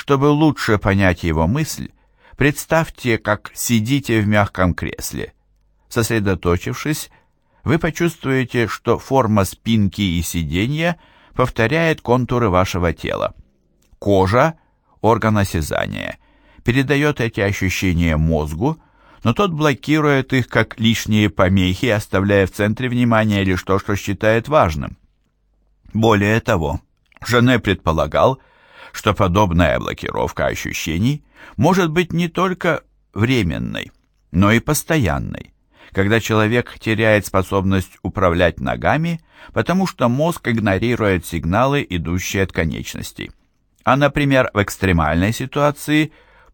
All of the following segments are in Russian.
Чтобы лучше понять его мысль, представьте, как сидите в мягком кресле. Сосредоточившись, вы почувствуете, что форма спинки и сиденья повторяет контуры вашего тела. Кожа, орган осязания, передает эти ощущения мозгу, но тот блокирует их как лишние помехи, оставляя в центре внимания лишь то, что считает важным. Более того, Жене предполагал, что подобная блокировка ощущений может быть не только временной, но и постоянной, когда человек теряет способность управлять ногами, потому что мозг игнорирует сигналы, идущие от конечностей. А, например, в экстремальной ситуации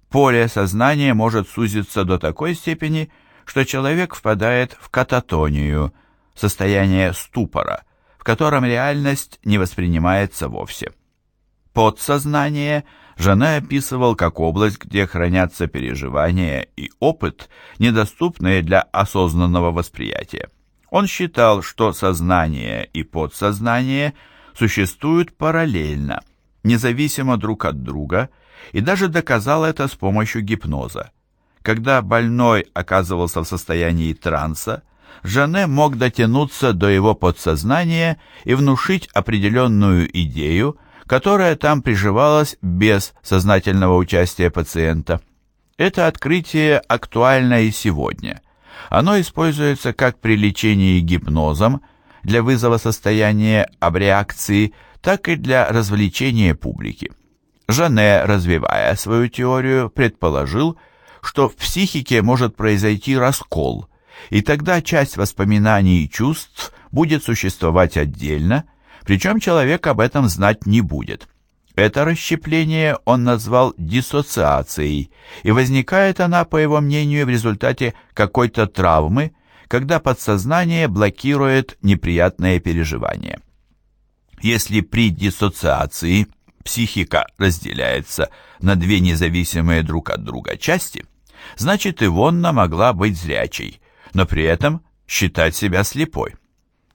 поле сознания может сузиться до такой степени, что человек впадает в кататонию, состояние ступора, в котором реальность не воспринимается вовсе. Подсознание Жанне описывал как область, где хранятся переживания и опыт, недоступные для осознанного восприятия. Он считал, что сознание и подсознание существуют параллельно, независимо друг от друга, и даже доказал это с помощью гипноза. Когда больной оказывался в состоянии транса, Жанне мог дотянуться до его подсознания и внушить определенную идею, которая там приживалась без сознательного участия пациента. Это открытие актуально и сегодня. Оно используется как при лечении гипнозом для вызова состояния абреакции, так и для развлечения публики. Жанне, развивая свою теорию, предположил, что в психике может произойти раскол, и тогда часть воспоминаний и чувств будет существовать отдельно, причем человек об этом знать не будет. Это расщепление он назвал диссоциацией, и возникает она, по его мнению, в результате какой-то травмы, когда подсознание блокирует неприятные переживания. Если при диссоциации психика разделяется на две независимые друг от друга части, значит Ивонна могла быть зрячей, но при этом считать себя слепой.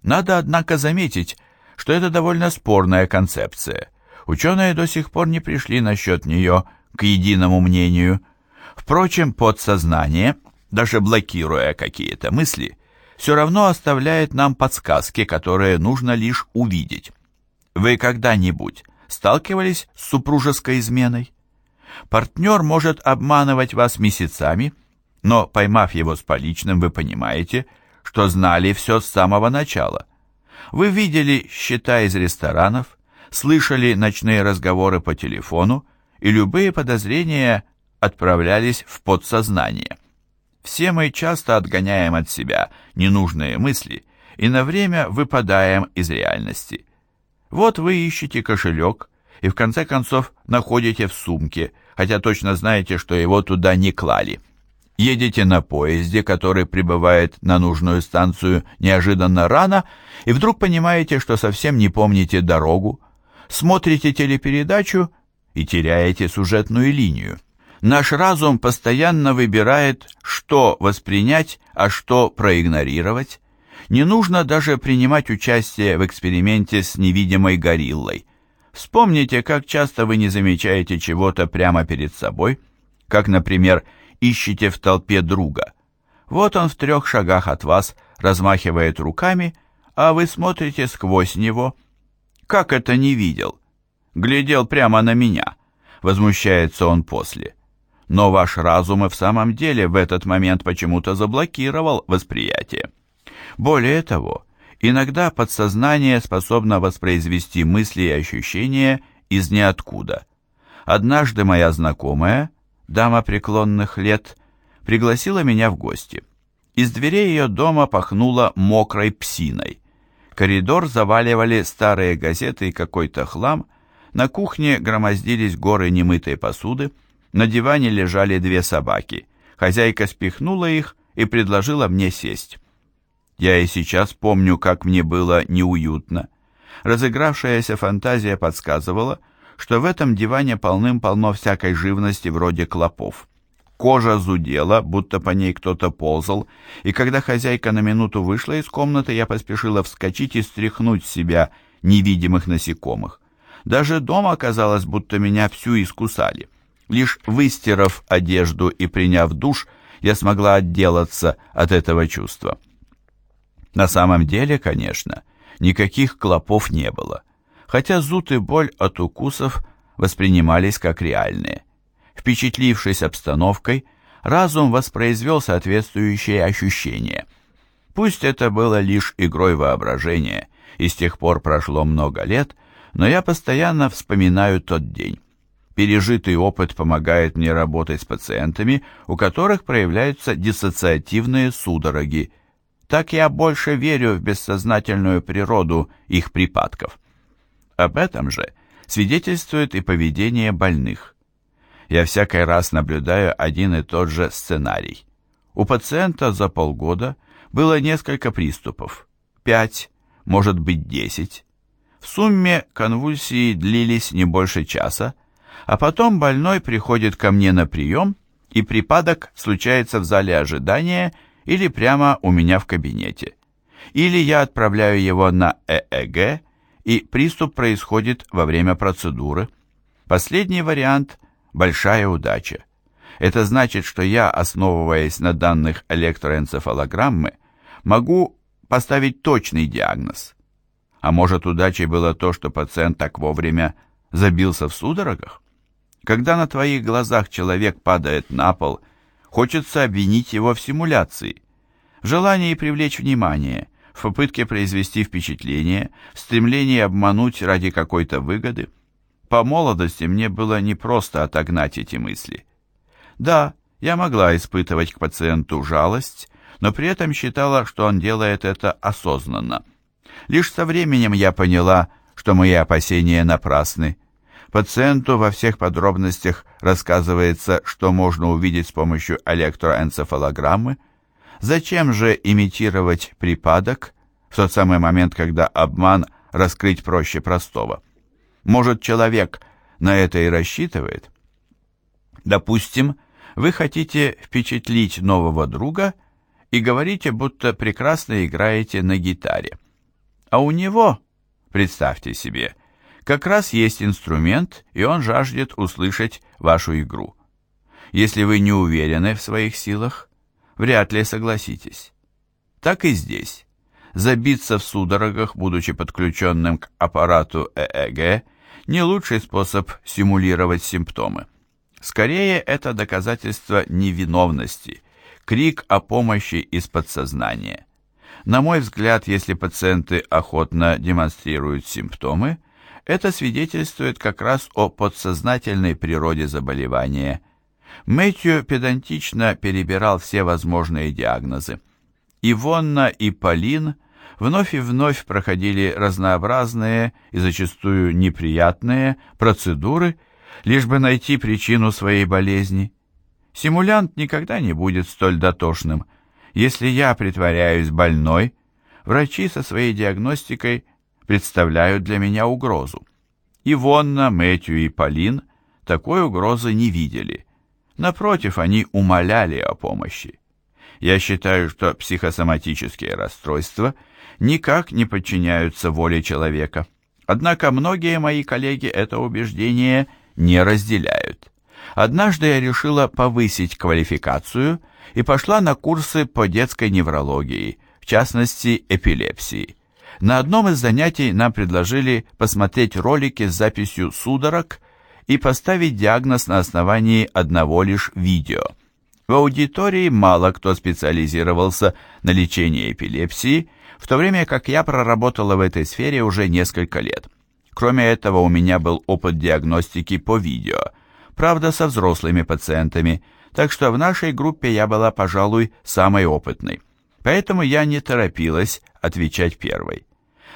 Надо, однако, заметить, что это довольно спорная концепция. Ученые до сих пор не пришли насчет нее к единому мнению. Впрочем, подсознание, даже блокируя какие-то мысли, все равно оставляет нам подсказки, которые нужно лишь увидеть. Вы когда-нибудь сталкивались с супружеской изменой? Партнер может обманывать вас месяцами, но, поймав его с поличным, вы понимаете, что знали все с самого начала. Вы видели счета из ресторанов, слышали ночные разговоры по телефону, и любые подозрения отправлялись в подсознание. Все мы часто отгоняем от себя ненужные мысли и на время выпадаем из реальности. Вот вы ищете кошелек и в конце концов находите в сумке, хотя точно знаете, что его туда не клали. Едете на поезде, который прибывает на нужную станцию неожиданно рано, и вдруг понимаете, что совсем не помните дорогу, смотрите телепередачу и теряете сюжетную линию. Наш разум постоянно выбирает, что воспринять, а что проигнорировать. Не нужно даже принимать участие в эксперименте с невидимой гориллой. Вспомните, как часто вы не замечаете чего-то прямо перед собой, как, например, ищете в толпе друга. Вот он в трех шагах от вас размахивает руками, а вы смотрите сквозь него. Как это не видел? Глядел прямо на меня. Возмущается он после. Но ваш разум и в самом деле в этот момент почему-то заблокировал восприятие. Более того, иногда подсознание способно воспроизвести мысли и ощущения из ниоткуда. Однажды моя знакомая – дама преклонных лет, пригласила меня в гости. Из дверей ее дома пахнуло мокрой псиной. Коридор заваливали старые газеты и какой-то хлам, на кухне громоздились горы немытой посуды, на диване лежали две собаки. Хозяйка спихнула их и предложила мне сесть. Я и сейчас помню, как мне было неуютно. Разыгравшаяся фантазия подсказывала, что в этом диване полным-полно всякой живности вроде клопов. Кожа зудела, будто по ней кто-то ползал, и когда хозяйка на минуту вышла из комнаты, я поспешила вскочить и стряхнуть с себя невидимых насекомых. Даже дома казалось, будто меня всю искусали. Лишь выстирав одежду и приняв душ, я смогла отделаться от этого чувства. На самом деле, конечно, никаких клопов не было, хотя зуд и боль от укусов воспринимались как реальные. Впечатлившись обстановкой, разум воспроизвел соответствующие ощущения. Пусть это было лишь игрой воображения, и с тех пор прошло много лет, но я постоянно вспоминаю тот день. Пережитый опыт помогает мне работать с пациентами, у которых проявляются диссоциативные судороги. Так я больше верю в бессознательную природу их припадков. Об этом же свидетельствует и поведение больных. Я всякий раз наблюдаю один и тот же сценарий. У пациента за полгода было несколько приступов, пять, может быть десять. В сумме конвульсии длились не больше часа, а потом больной приходит ко мне на прием, и припадок случается в зале ожидания или прямо у меня в кабинете. Или я отправляю его на ЭЭГ, и приступ происходит во время процедуры. Последний вариант – большая удача. Это значит, что я, основываясь на данных электроэнцефалограммы, могу поставить точный диагноз. А может, удачей было то, что пациент так вовремя забился в судорогах? Когда на твоих глазах человек падает на пол, хочется обвинить его в симуляции, в желании привлечь внимание, в попытке произвести впечатление, в стремлении обмануть ради какой-то выгоды. По молодости мне было непросто отогнать эти мысли. Да, я могла испытывать к пациенту жалость, но при этом считала, что он делает это осознанно. Лишь со временем я поняла, что мои опасения напрасны. Пациенту во всех подробностях рассказывается, что можно увидеть с помощью электроэнцефалограммы. Зачем же имитировать припадок в тот самый момент, когда обман раскрыть проще простого? Может, человек на это и рассчитывает? Допустим, вы хотите впечатлить нового друга и говорите, будто прекрасно играете на гитаре. А у него, представьте себе, как раз есть инструмент, и он жаждет услышать вашу игру. Если вы не уверены в своих силах, вряд ли согласитесь. Так и здесь. Забиться в судорогах, будучи подключенным к аппарату ЭЭГ, не лучший способ симулировать симптомы. Скорее, это доказательство невиновности, крик о помощи из подсознания. На мой взгляд, если пациенты охотно демонстрируют симптомы, это свидетельствует как раз о подсознательной природе заболевания. Мэтью педантично перебирал все возможные диагнозы. Ивонна и Полин вновь и вновь проходили разнообразные и зачастую неприятные процедуры, лишь бы найти причину своей болезни. Симулянт никогда не будет столь дотошным. Если я притворяюсь больной, врачи со своей диагностикой представляют для меня угрозу. Ивонна, Мэтью и Полин такой угрозы не видели. Напротив, они умоляли о помощи. Я считаю, что психосоматические расстройства никак не подчиняются воле человека. Однако многие мои коллеги это убеждение не разделяют. Однажды я решила повысить квалификацию и пошла на курсы по детской неврологии, в частности эпилепсии. На одном из занятий нам предложили посмотреть ролики с записью судорог и поставить диагноз на основании одного лишь видео. В аудитории мало кто специализировался на лечении эпилепсии, в то время как я проработала в этой сфере уже несколько лет. Кроме этого, у меня был опыт диагностики по видео, правда, со взрослыми пациентами, так что в нашей группе я была, пожалуй, самой опытной. Поэтому я не торопилась отвечать первой.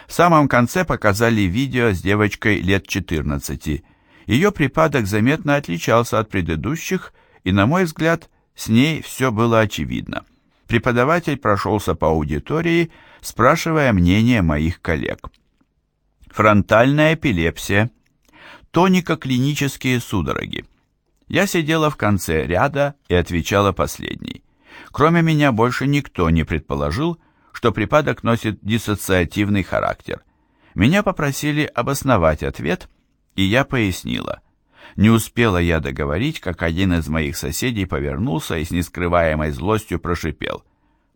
В самом конце показали видео с девочкой лет 14. Ее припадок заметно отличался от предыдущих, и, на мой взгляд, с ней все было очевидно. Преподаватель прошелся по аудитории, спрашивая мнение моих коллег. Фронтальная эпилепсия. Тонико-клинические судороги. Я сидела в конце ряда и отвечала последней. Кроме меня больше никто не предположил, что припадок носит диссоциативный характер. Меня попросили обосновать ответ, и я пояснила. Не успела я договорить, как один из моих соседей повернулся и с нескрываемой злостью прошипел.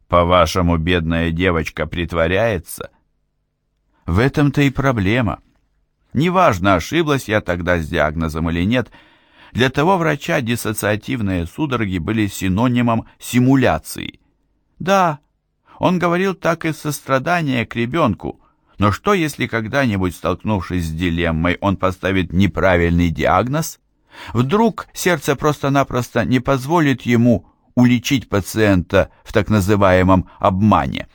«По-вашему, бедная девочка притворяется?» В этом-то и проблема. Неважно, ошиблась я тогда с диагнозом или нет, для того врача диссоциативные судороги были синонимом симуляции. Да, он говорил так из сострадания к ребенку, но что, если когда-нибудь, столкнувшись с дилеммой, он поставит неправильный диагноз? Вдруг сердце просто-напросто не позволит ему уличить пациента в так называемом обмане?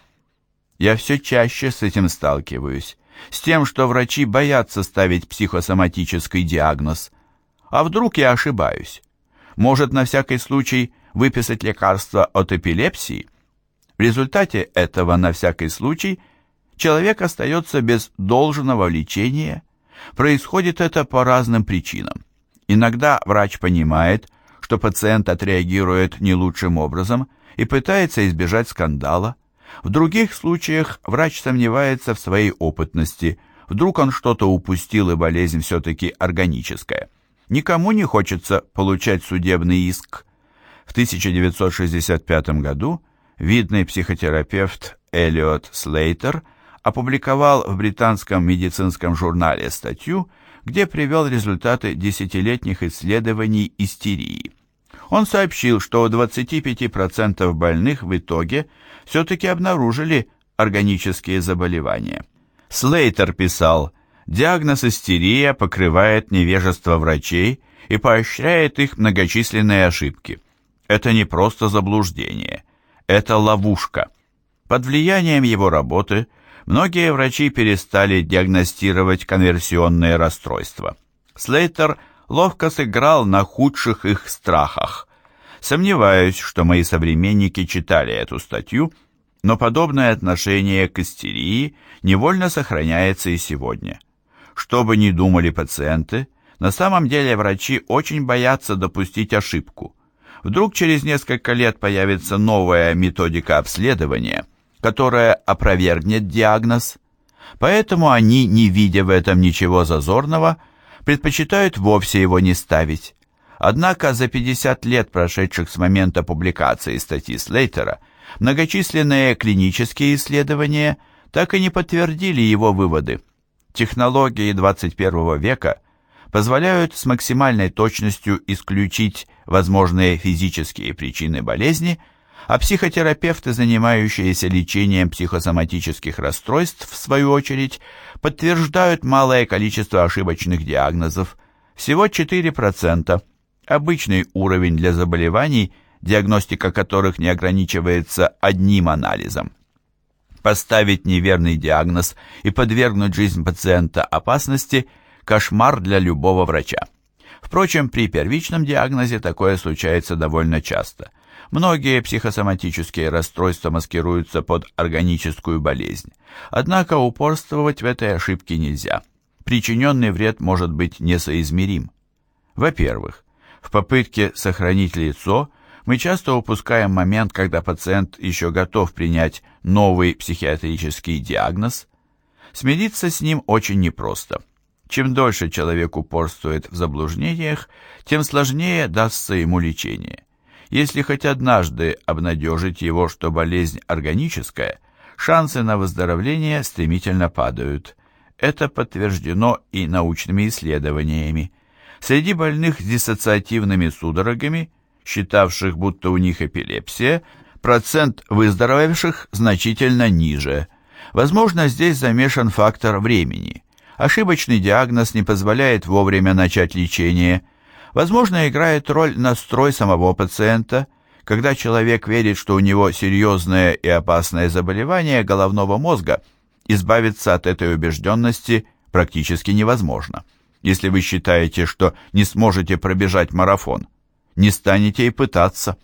Я все чаще с этим сталкиваюсь, с тем, что врачи боятся ставить психосоматический диагноз. А вдруг я ошибаюсь? Может, на всякий случай выписать лекарство от эпилепсии? В результате этого, на всякий случай, человек остается без должного лечения. Происходит это по разным причинам. Иногда врач понимает, что пациент отреагирует не лучшим образом и пытается избежать скандала. В других случаях врач сомневается в своей опытности, вдруг он что-то упустил и болезнь все-таки органическая. Никому не хочется получать судебный иск. В 1965 году видный психотерапевт Элиот Слейтер опубликовал в британском медицинском журнале статью, где привел результаты десятилетних исследований истерии. Он сообщил, что у 25% больных в итоге все-таки обнаружили органические заболевания. Слейтер писал, диагноз истерия покрывает невежество врачей и поощряет их многочисленные ошибки. Это не просто заблуждение – это ловушка. Под влиянием его работы многие врачи перестали диагностировать конверсионные расстройства. Слейтер ловко сыграл на худших их страхах. Сомневаюсь, что мои современники читали эту статью, но подобное отношение к истерии невольно сохраняется и сегодня. Что бы ни думали пациенты, на самом деле врачи очень боятся допустить ошибку – Вдруг через несколько лет появится новая методика обследования, которая опровергнет диагноз. Поэтому они, не видя в этом ничего зазорного, предпочитают вовсе его не ставить. Однако за 50 лет, прошедших с момента публикации статьи Слейтера, многочисленные клинические исследования так и не подтвердили его выводы. Технологии 21 века позволяют с максимальной точностью исключить возможные физические причины болезни, а психотерапевты, занимающиеся лечением психосоматических расстройств, в свою очередь, подтверждают малое количество ошибочных диагнозов, всего 4%, обычный уровень для заболеваний, диагностика которых не ограничивается одним анализом. Поставить неверный диагноз и подвергнуть жизнь пациента опасности – кошмар для любого врача. Впрочем, при первичном диагнозе такое случается довольно часто. Многие психосоматические расстройства маскируются под органическую болезнь. Однако упорствовать в этой ошибке нельзя. Причиненный вред может быть несоизмерим. Во-первых, в попытке сохранить лицо мы часто упускаем момент, когда пациент еще готов принять новый психиатрический диагноз. Смириться с ним очень непросто – чем дольше человек упорствует в заблуждениях, тем сложнее дастся ему лечение. Если хоть однажды обнадежить его, что болезнь органическая, шансы на выздоровление стремительно падают. Это подтверждено и научными исследованиями. Среди больных с диссоциативными судорогами, считавших, будто у них эпилепсия, процент выздоровевших значительно ниже. Возможно, здесь замешан фактор времени. Ошибочный диагноз не позволяет вовремя начать лечение. Возможно, играет роль настрой самого пациента, когда человек верит, что у него серьезное и опасное заболевание головного мозга, избавиться от этой убежденности практически невозможно. Если вы считаете, что не сможете пробежать марафон, не станете и пытаться.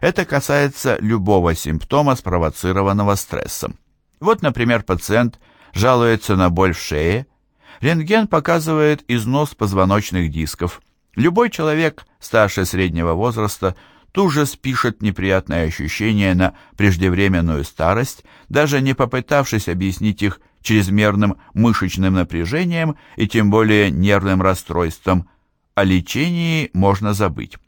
Это касается любого симптома, спровоцированного стрессом. Вот, например, пациент жалуется на боль в шее, Рентген показывает износ позвоночных дисков. Любой человек старше среднего возраста тут же спишет неприятные ощущения на преждевременную старость, даже не попытавшись объяснить их чрезмерным мышечным напряжением и тем более нервным расстройством, о лечении можно забыть.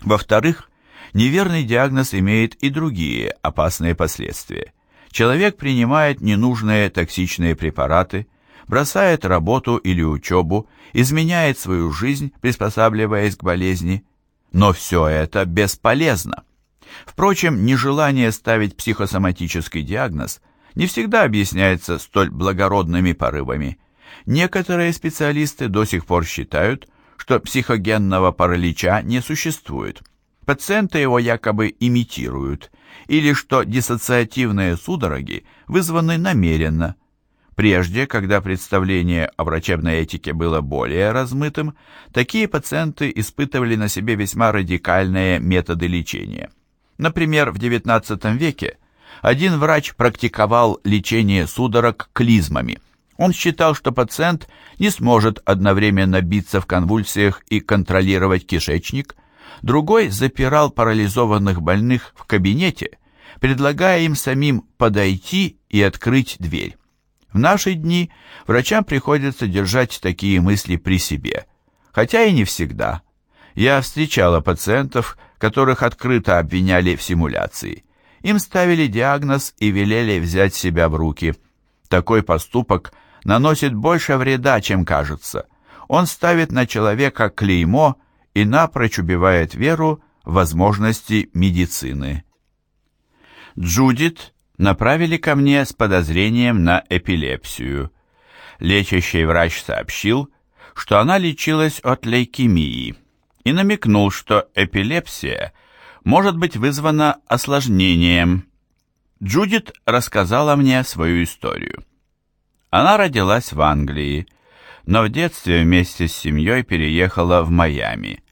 Во-вторых, неверный диагноз имеет и другие опасные последствия. Человек принимает ненужные токсичные препараты, бросает работу или учебу, изменяет свою жизнь, приспосабливаясь к болезни. Но все это бесполезно. Впрочем, нежелание ставить психосоматический диагноз не всегда объясняется столь благородными порывами. Некоторые специалисты до сих пор считают, что психогенного паралича не существует. Пациенты его якобы имитируют, или что диссоциативные судороги вызваны намеренно. Прежде, когда представление о врачебной этике было более размытым, такие пациенты испытывали на себе весьма радикальные методы лечения. Например, в XIX веке один врач практиковал лечение судорог клизмами. Он считал, что пациент не сможет одновременно биться в конвульсиях и контролировать кишечник. Другой запирал парализованных больных в кабинете, предлагая им самим подойти и открыть дверь. В наши дни врачам приходится держать такие мысли при себе, хотя и не всегда. Я встречала пациентов, которых открыто обвиняли в симуляции. Им ставили диагноз и велели взять себя в руки. Такой поступок наносит больше вреда, чем кажется. Он ставит на человека клеймо и напрочь убивает веру в возможности медицины. Джудит направили ко мне с подозрением на эпилепсию. Лечащий врач сообщил, что она лечилась от лейкемии и намекнул, что эпилепсия может быть вызвана осложнением. Джудит рассказала мне свою историю. Она родилась в Англии, но в детстве вместе с семьей переехала в Майами.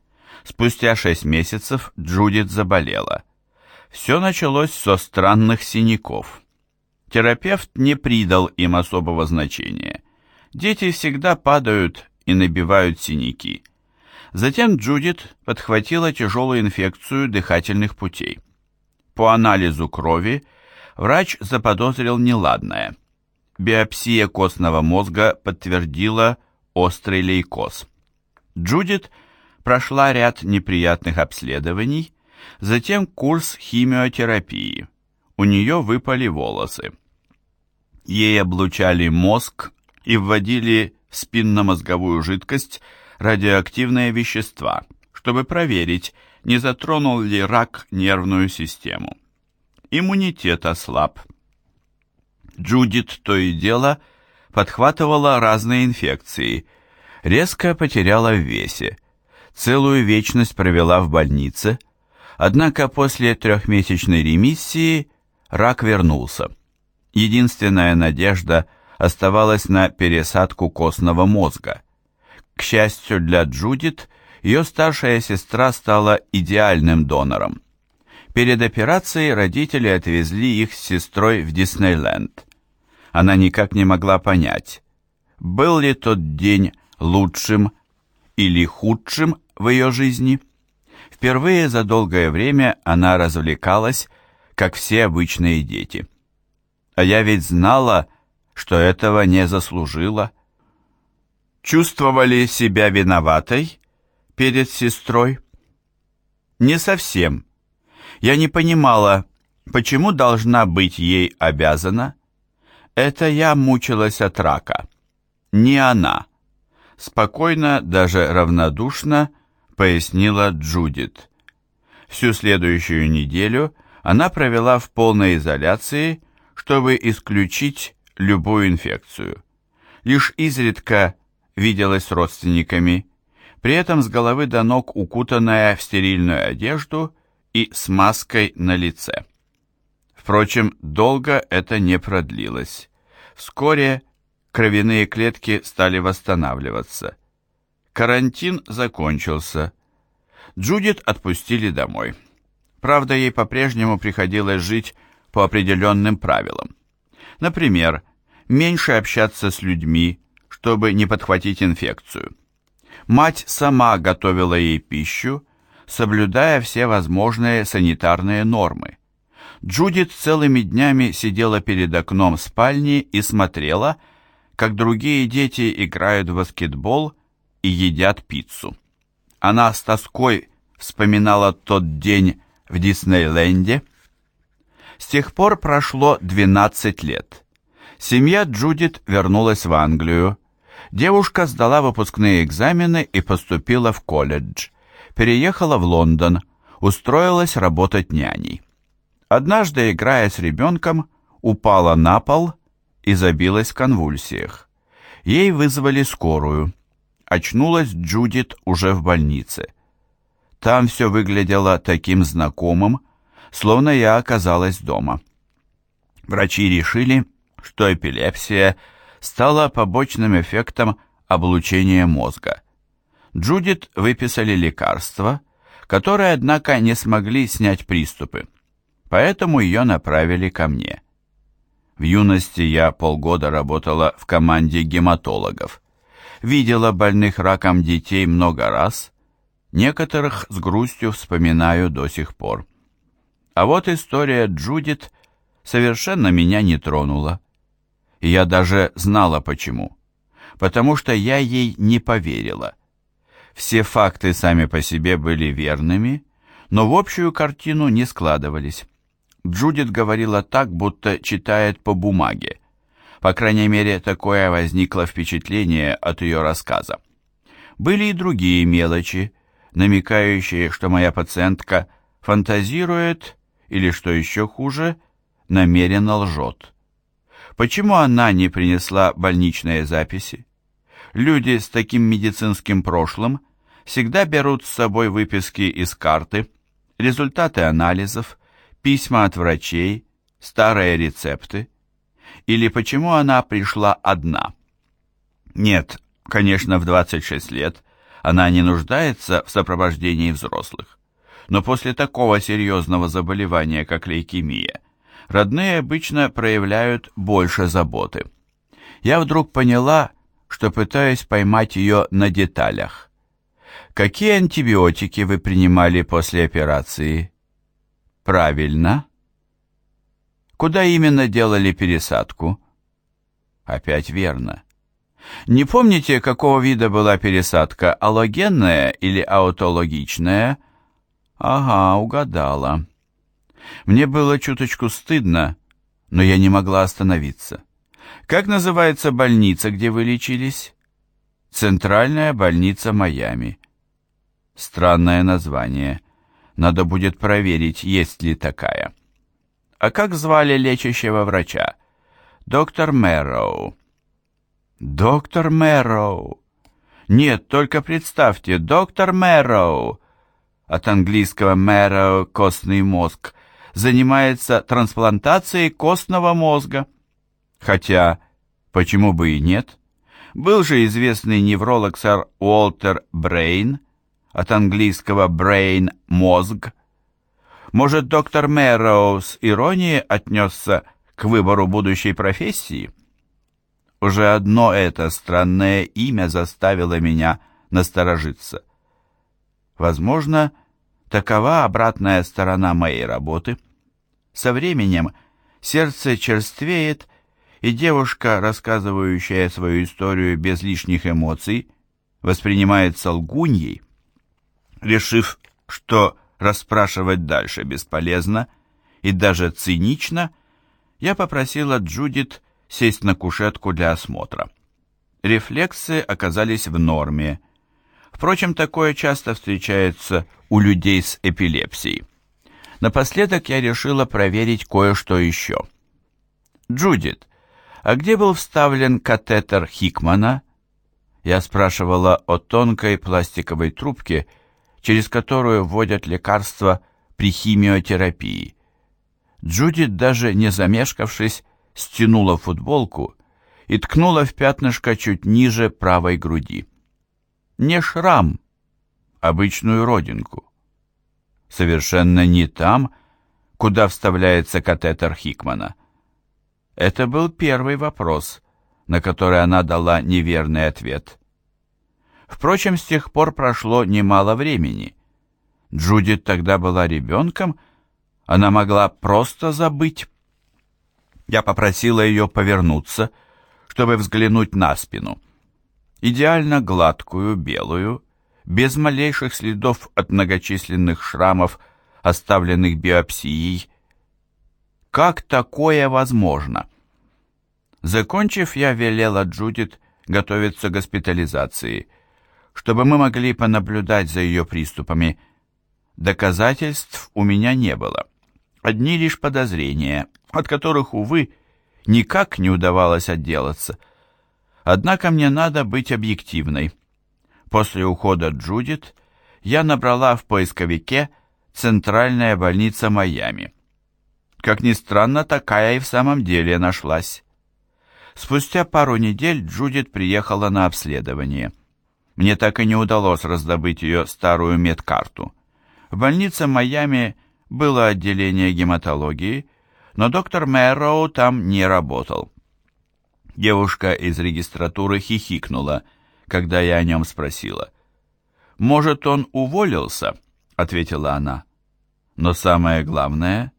Спустя шесть месяцев Джудит заболела. Все началось со странных синяков. Терапевт не придал им особого значения. Дети всегда падают и набивают синяки – Затем Джудит подхватила тяжелую инфекцию дыхательных путей. По анализу крови врач заподозрил неладное. Биопсия костного мозга подтвердила острый лейкоз. Джудит прошла ряд неприятных обследований, затем курс химиотерапии. У нее выпали волосы. Ей облучали мозг и вводили в спинномозговую жидкость радиоактивные вещества, чтобы проверить, не затронул ли рак нервную систему. Иммунитет ослаб. Джудит то и дело подхватывала разные инфекции, резко потеряла в весе, целую вечность провела в больнице, однако после трехмесячной ремиссии рак вернулся. Единственная надежда оставалась на пересадку костного мозга. К счастью для Джудит, ее старшая сестра стала идеальным донором. Перед операцией родители отвезли их с сестрой в Диснейленд. Она никак не могла понять, был ли тот день лучшим или худшим в ее жизни. Впервые за долгое время она развлекалась, как все обычные дети. А я ведь знала, что этого не заслужила чувствовали себя виноватой перед сестрой? Не совсем. Я не понимала, почему должна быть ей обязана. Это я мучилась от рака, не она. Спокойно, даже равнодушно пояснила Джудит. Всю следующую неделю она провела в полной изоляции, чтобы исключить любую инфекцию. Лишь изредка виделась с родственниками, при этом с головы до ног укутанная в стерильную одежду и с маской на лице. Впрочем, долго это не продлилось. Вскоре кровяные клетки стали восстанавливаться. Карантин закончился. Джудит отпустили домой. Правда, ей по-прежнему приходилось жить по определенным правилам. Например, меньше общаться с людьми, чтобы не подхватить инфекцию. Мать сама готовила ей пищу, соблюдая все возможные санитарные нормы. Джудит целыми днями сидела перед окном спальни и смотрела, как другие дети играют в баскетбол и едят пиццу. Она с тоской вспоминала тот день в Диснейленде. С тех пор прошло 12 лет. Семья Джудит вернулась в Англию. Девушка сдала выпускные экзамены и поступила в колледж. Переехала в Лондон, устроилась работать няней. Однажды, играя с ребенком, упала на пол и забилась в конвульсиях. Ей вызвали скорую. Очнулась Джудит уже в больнице. Там все выглядело таким знакомым, словно я оказалась дома. Врачи решили, что эпилепсия стала побочным эффектом облучения мозга. Джудит выписали лекарства, которые, однако, не смогли снять приступы, поэтому ее направили ко мне. В юности я полгода работала в команде гематологов. Видела больных раком детей много раз Некоторых с грустью вспоминаю до сих пор. А вот история Джудит совершенно меня не тронула. Я даже знала почему. Потому что я ей не поверила. Все факты сами по себе были верными, но в общую картину не складывались. Джудит говорила так, будто читает по бумаге. По крайней мере, такое возникло впечатление от ее рассказа. Были и другие мелочи, намекающие, что моя пациентка фантазирует или, что еще хуже, намеренно лжет. Почему она не принесла больничные записи? Люди с таким медицинским прошлым всегда берут с собой выписки из карты, результаты анализов, письма от врачей, старые рецепты. Или почему она пришла одна? Нет, конечно, в 26 лет она не нуждается в сопровождении взрослых. Но после такого серьезного заболевания, как лейкемия, родные обычно проявляют больше заботы. Я вдруг поняла, что пытаюсь поймать ее на деталях. Какие антибиотики вы принимали после операции? Правильно. Куда именно делали пересадку? Опять верно. Не помните, какого вида была пересадка, аллогенная или аутологичная? Ага, угадала. Мне было чуточку стыдно, но я не могла остановиться. Как называется больница, где вы лечились? Центральная больница Майами. Странное название. Надо будет проверить, есть ли такая. А как звали лечащего врача? Доктор Мэрроу. «Доктор Мэрроу!» «Нет, только представьте, доктор Мэрроу!» От английского «Мэрроу» — костный мозг. Занимается трансплантацией костного мозга. Хотя, почему бы и нет? Был же известный невролог сэр Уолтер Брейн, от английского «brain» — мозг. Может, доктор Мэрроу с иронией отнесся к выбору будущей профессии? Уже одно это странное имя заставило меня насторожиться. Возможно, такова обратная сторона моей работы. Со временем сердце черствеет, и девушка, рассказывающая свою историю без лишних эмоций, воспринимается лгуньей. Решив, что расспрашивать дальше бесполезно и даже цинично, я попросила Джудит сесть на кушетку для осмотра. Рефлексы оказались в норме. Впрочем, такое часто встречается у людей с эпилепсией. Напоследок я решила проверить кое-что еще. «Джудит, а где был вставлен катетер Хикмана?» Я спрашивала о тонкой пластиковой трубке, через которую вводят лекарства при химиотерапии. Джудит, даже не замешкавшись, стянула футболку и ткнула в пятнышко чуть ниже правой груди. Не шрам, обычную родинку. Совершенно не там, куда вставляется катетер Хикмана. Это был первый вопрос, на который она дала неверный ответ. Впрочем, с тех пор прошло немало времени. Джудит тогда была ребенком, Она могла просто забыть. Я попросила ее повернуться, чтобы взглянуть на спину. Идеально гладкую, белую, без малейших следов от многочисленных шрамов, оставленных биопсией. Как такое возможно? Закончив, я велела Джудит готовиться к госпитализации, чтобы мы могли понаблюдать за ее приступами. Доказательств у меня не было. Одни лишь подозрения, от которых, увы, никак не удавалось отделаться. Однако мне надо быть объективной. После ухода Джудит я набрала в поисковике «Центральная больница Майами». Как ни странно, такая и в самом деле нашлась. Спустя пару недель Джудит приехала на обследование. Мне так и не удалось раздобыть ее старую медкарту. В больнице Майами было отделение гематологии, но доктор Мэрроу там не работал. Девушка из регистратуры хихикнула, когда я о нем спросила. «Может, он уволился?» — ответила она. «Но самое главное,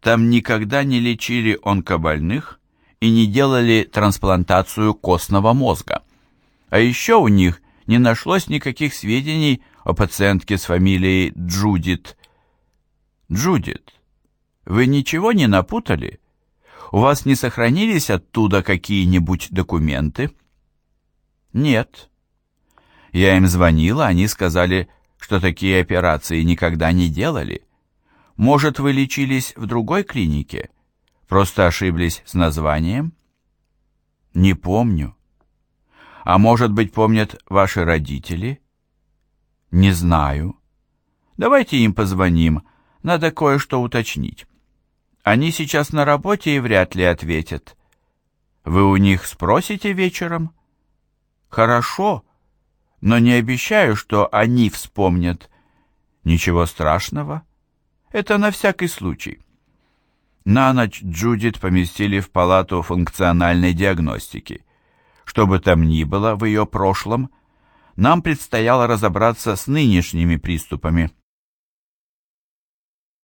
там никогда не лечили онкобольных и не делали трансплантацию костного мозга. А еще у них не нашлось никаких сведений о пациентке с фамилией Джудит. Джудит, вы ничего не напутали? У вас не сохранились оттуда какие-нибудь документы? Нет. Я им звонила, они сказали, что такие операции никогда не делали. Может, вы лечились в другой клинике? Просто ошиблись с названием? Не помню. А может быть, помнят ваши родители? Не знаю. Давайте им позвоним, надо кое-что уточнить. Они сейчас на работе и вряд ли ответят. Вы у них спросите вечером? Хорошо, но не обещаю, что они вспомнят. Ничего страшного. Это на всякий случай. На ночь Джудит поместили в палату функциональной диагностики. Что бы там ни было в ее прошлом, нам предстояло разобраться с нынешними приступами.